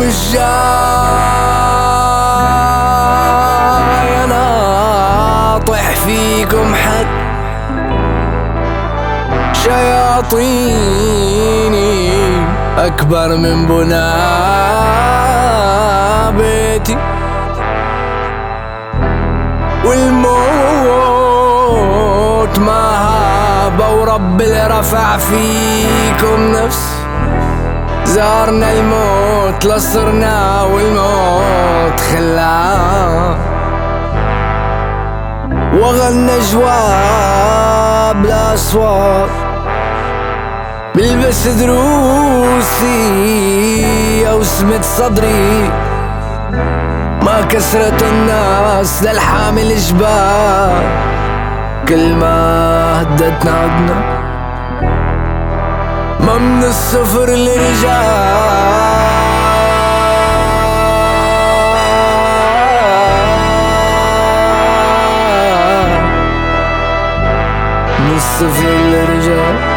مش جاي انا اطيح فيكم حد شياطيني اكبر من بناء بيتي. والموت ما هاب ورب اللي رفع فيكم نفس زارنا الموت لصرنا والموت خلاه وغنى جواب الأصوات بلبس دروسي أو سمت صدري ما كسرة الناس للحامل جبال كل ما هدتنا عدنا ما من الصفر لرجال من